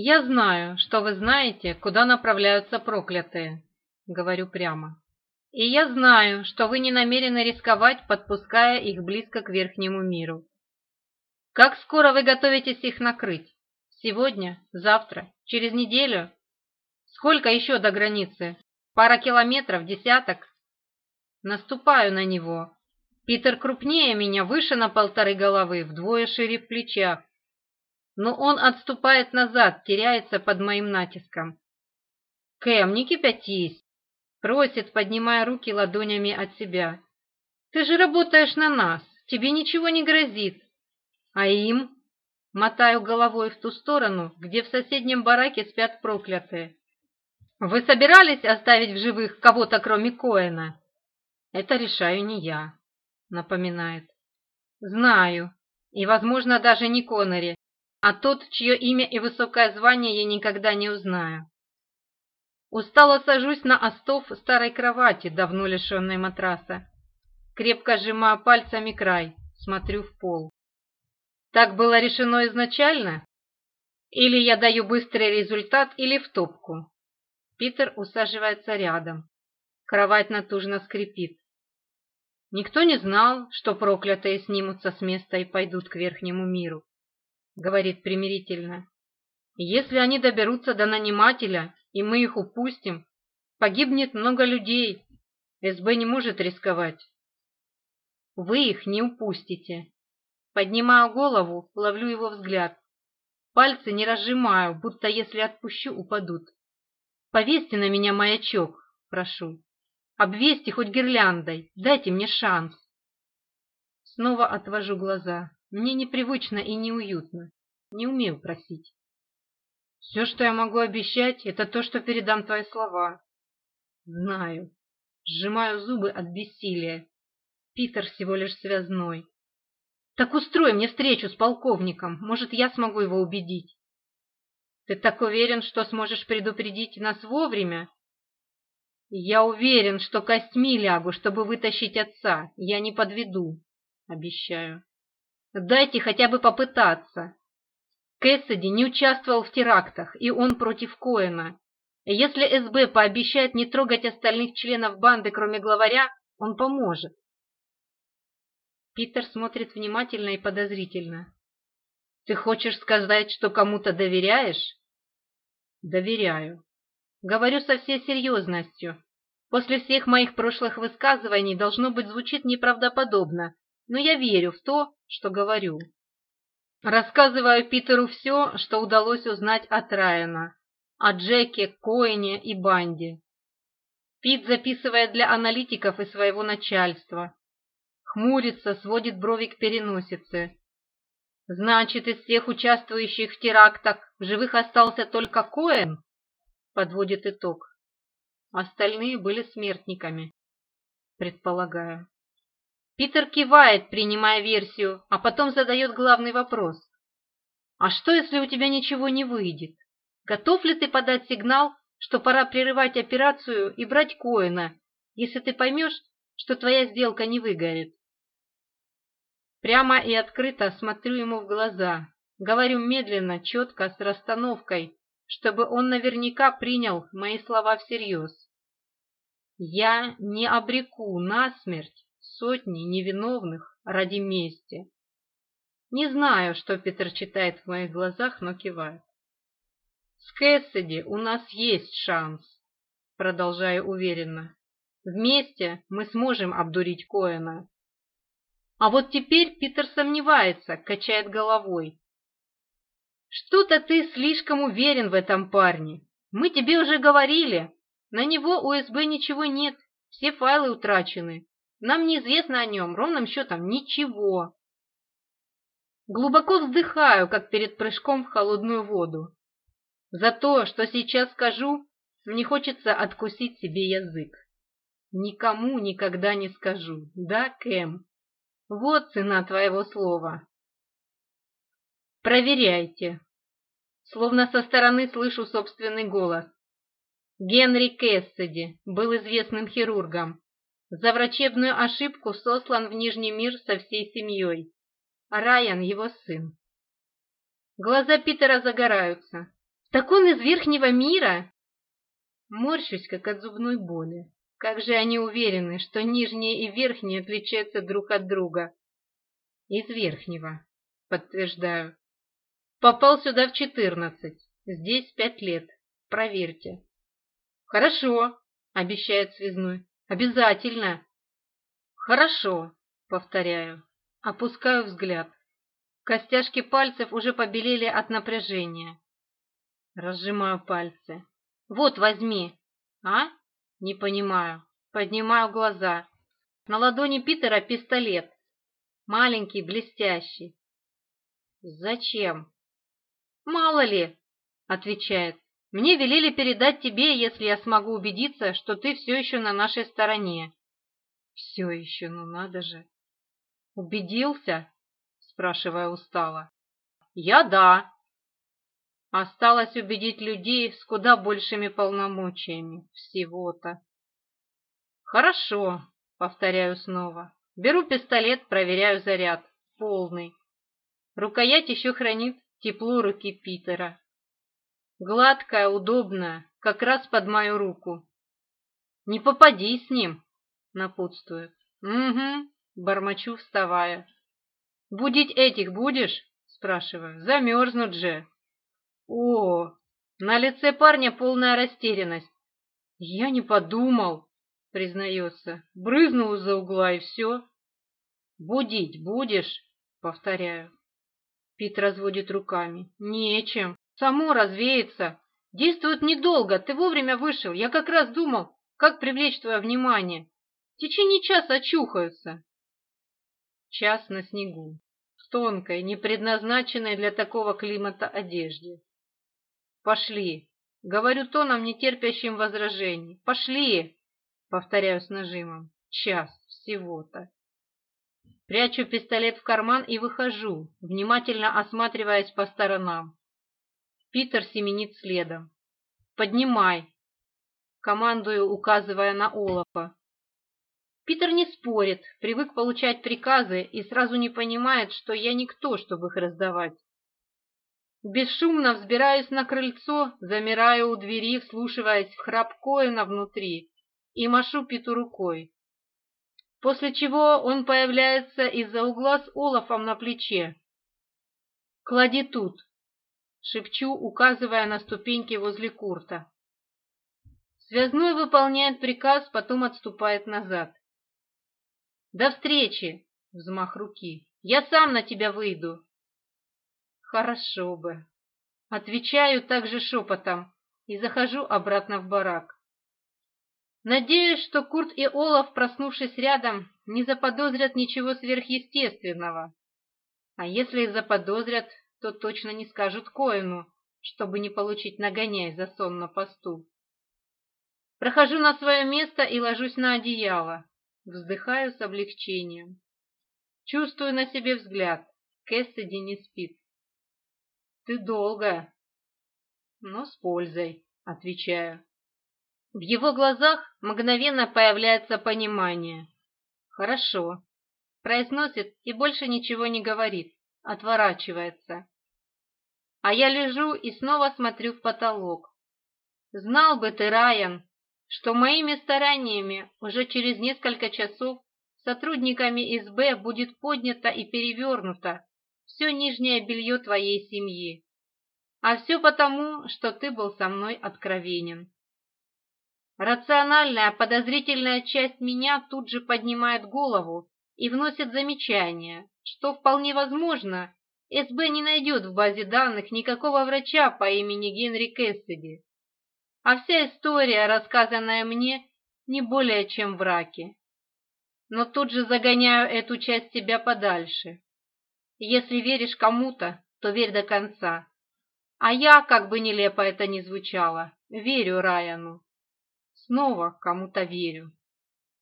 «Я знаю, что вы знаете, куда направляются проклятые», — говорю прямо. «И я знаю, что вы не намерены рисковать, подпуская их близко к верхнему миру. Как скоро вы готовитесь их накрыть? Сегодня? Завтра? Через неделю? Сколько еще до границы? Пара километров? Десяток?» Наступаю на него. Питер крупнее меня, выше на полторы головы, вдвое шире в плечах но он отступает назад, теряется под моим натиском. «Кэм, не кипятись!» – просит, поднимая руки ладонями от себя. «Ты же работаешь на нас, тебе ничего не грозит!» «А им?» – мотаю головой в ту сторону, где в соседнем бараке спят проклятые. «Вы собирались оставить в живых кого-то, кроме Коэна?» «Это решаю не я», – напоминает. «Знаю, и, возможно, даже не Коннери, а тот, чье имя и высокое звание я никогда не узнаю. Устало сажусь на остов старой кровати, давно лишенной матраса. Крепко сжимаю пальцами край, смотрю в пол. Так было решено изначально? Или я даю быстрый результат, или в топку. Питер усаживается рядом. Кровать натужно скрипит. Никто не знал, что проклятые снимутся с места и пойдут к верхнему миру говорит примирительно. Если они доберутся до нанимателя, и мы их упустим, погибнет много людей. СБ не может рисковать. Вы их не упустите. Поднимаю голову, ловлю его взгляд. Пальцы не разжимаю, будто если отпущу, упадут. Повесьте на меня маячок, прошу. Обвесьте хоть гирляндой, дайте мне шанс. Снова отвожу глаза. Мне непривычно и неуютно. Не умею просить. Все, что я могу обещать, это то, что передам твои слова. Знаю. Сжимаю зубы от бессилия. Питер всего лишь связной. Так устрой мне встречу с полковником. Может, я смогу его убедить. Ты так уверен, что сможешь предупредить нас вовремя? Я уверен, что костьми лягу, чтобы вытащить отца. Я не подведу. Обещаю. Дайте хотя бы попытаться. Кэссиди не участвовал в терактах, и он против Коэна. Если СБ пообещает не трогать остальных членов банды, кроме главаря, он поможет. Питер смотрит внимательно и подозрительно. «Ты хочешь сказать, что кому-то доверяешь?» «Доверяю. Говорю со всей серьезностью. После всех моих прошлых высказываний должно быть звучит неправдоподобно, но я верю в то, что говорю. Рассказываю Питеру все, что удалось узнать от Райана, о Джеке, Коине и Банде. Пит записывает для аналитиков и своего начальства. Хмурится, сводит брови к переносице. «Значит, из всех участвующих в терактах в живых остался только Коэн?» Подводит итог. Остальные были смертниками, предполагаю. Питер кивает, принимая версию, а потом задает главный вопрос. «А что, если у тебя ничего не выйдет? Готов ли ты подать сигнал, что пора прерывать операцию и брать Коэна, если ты поймешь, что твоя сделка не выгорит?» Прямо и открыто смотрю ему в глаза, говорю медленно, четко, с расстановкой, чтобы он наверняка принял мои слова всерьез. «Я не обреку насмерть сотни невиновных ради мести. Не знаю, что Питер читает в моих глазах, но кивает. С Кэссиди у нас есть шанс, продолжаю уверенно. Вместе мы сможем обдурить Коэна. А вот теперь Питер сомневается, качает головой. Что-то ты слишком уверен в этом парне. Мы тебе уже говорили. На него УСБ ничего нет, все файлы утрачены. Нам неизвестно о нем ровным счетом ничего. Глубоко вздыхаю, как перед прыжком в холодную воду. За то, что сейчас скажу, мне хочется откусить себе язык. Никому никогда не скажу, да, Кэм? Вот цена твоего слова. Проверяйте. Словно со стороны слышу собственный голос. Генри Кэссиди был известным хирургом, за врачебную ошибку сослан в Нижний мир со всей семьей. Райан его сын. Глаза Питера загораются. Так он из верхнего мира? Морщусь, как от зубной боли. Как же они уверены, что нижнее и верхнее отличаются друг от друга? Из верхнего, подтверждаю. Попал сюда в четырнадцать. Здесь пять лет. Проверьте. Хорошо, обещает связной. Обязательно. Хорошо, повторяю. Опускаю взгляд. Костяшки пальцев уже побелели от напряжения. Разжимаю пальцы. Вот, возьми. А? Не понимаю. Поднимаю глаза. На ладони Питера пистолет. Маленький, блестящий. Зачем? Мало ли, отвечает. Мне велели передать тебе, если я смогу убедиться, что ты все еще на нашей стороне». «Все еще, ну надо же». «Убедился?» – спрашивая устало. «Я да». Осталось убедить людей с куда большими полномочиями всего-то. «Хорошо», — повторяю снова. Беру пистолет, проверяю заряд. Полный. Рукоять еще хранит тепло руки Питера. Гладкая, удобная, как раз под мою руку. «Не попади с ним!» — напутствует. «Угу», — бормочу, вставая. «Будить этих будешь?» — спрашиваю. «Замерзнут же». «О!» — на лице парня полная растерянность. «Я не подумал», — признается. «Брызнул из-за угла, и все». «Будить будешь?» — повторяю. Пит разводит руками. «Нечем». «Само развеется. Действует недолго. Ты вовремя вышел. Я как раз думал, как привлечь твое внимание. В течение часа очухаются». Час на снегу. В тонкой, не предназначенной для такого климата одежде. «Пошли!» — говорю тоном, не терпящим возражений. «Пошли!» — повторяю с нажимом. «Час всего-то». Прячу пистолет в карман и выхожу, внимательно осматриваясь по сторонам. Питер семенит следом. «Поднимай!» Командую, указывая на Олафа. Питер не спорит, привык получать приказы и сразу не понимает, что я никто, чтобы их раздавать. Бесшумно взбираюсь на крыльцо, замираю у двери, вслушиваясь в храп Коэна внутри, и машу Питу рукой. После чего он появляется из-за угла с Олафом на плече. «Клади тут», шепчу, указывая на ступеньки возле Курта. Связной выполняет приказ, потом отступает назад. «До встречи!» — взмах руки. «Я сам на тебя выйду!» «Хорошо бы!» Отвечаю также шепотом и захожу обратно в барак. Надеюсь, что Курт и Олаф, проснувшись рядом, не заподозрят ничего сверхъестественного. А если и заподозрят, то точно не скажут Коину, чтобы не получить нагоняй за сон на посту. Прохожу на свое место и ложусь на одеяло. Вздыхаю с облегчением. Чувствую на себе взгляд. Кэссиди не спит. «Ты долго». «Но с пользой», — отвечаю. В его глазах мгновенно появляется понимание. «Хорошо», — произносит и больше ничего не говорит отворачивается. А я лежу и снова смотрю в потолок. Знал бы ты, Райан, что моими стараниями уже через несколько часов сотрудниками СБ будет поднято и перевернуто все нижнее белье твоей семьи. А все потому, что ты был со мной откровенен. Рациональная подозрительная часть меня тут же поднимает голову и вносят замечания, что вполне возможно, СБ не найдет в базе данных никакого врача по имени Генри Кэссиди. А вся история, рассказанная мне, не более чем в раке. Но тут же загоняю эту часть себя подальше. Если веришь кому-то, то верь до конца. А я, как бы нелепо это ни звучало, верю Райану. Снова кому-то верю.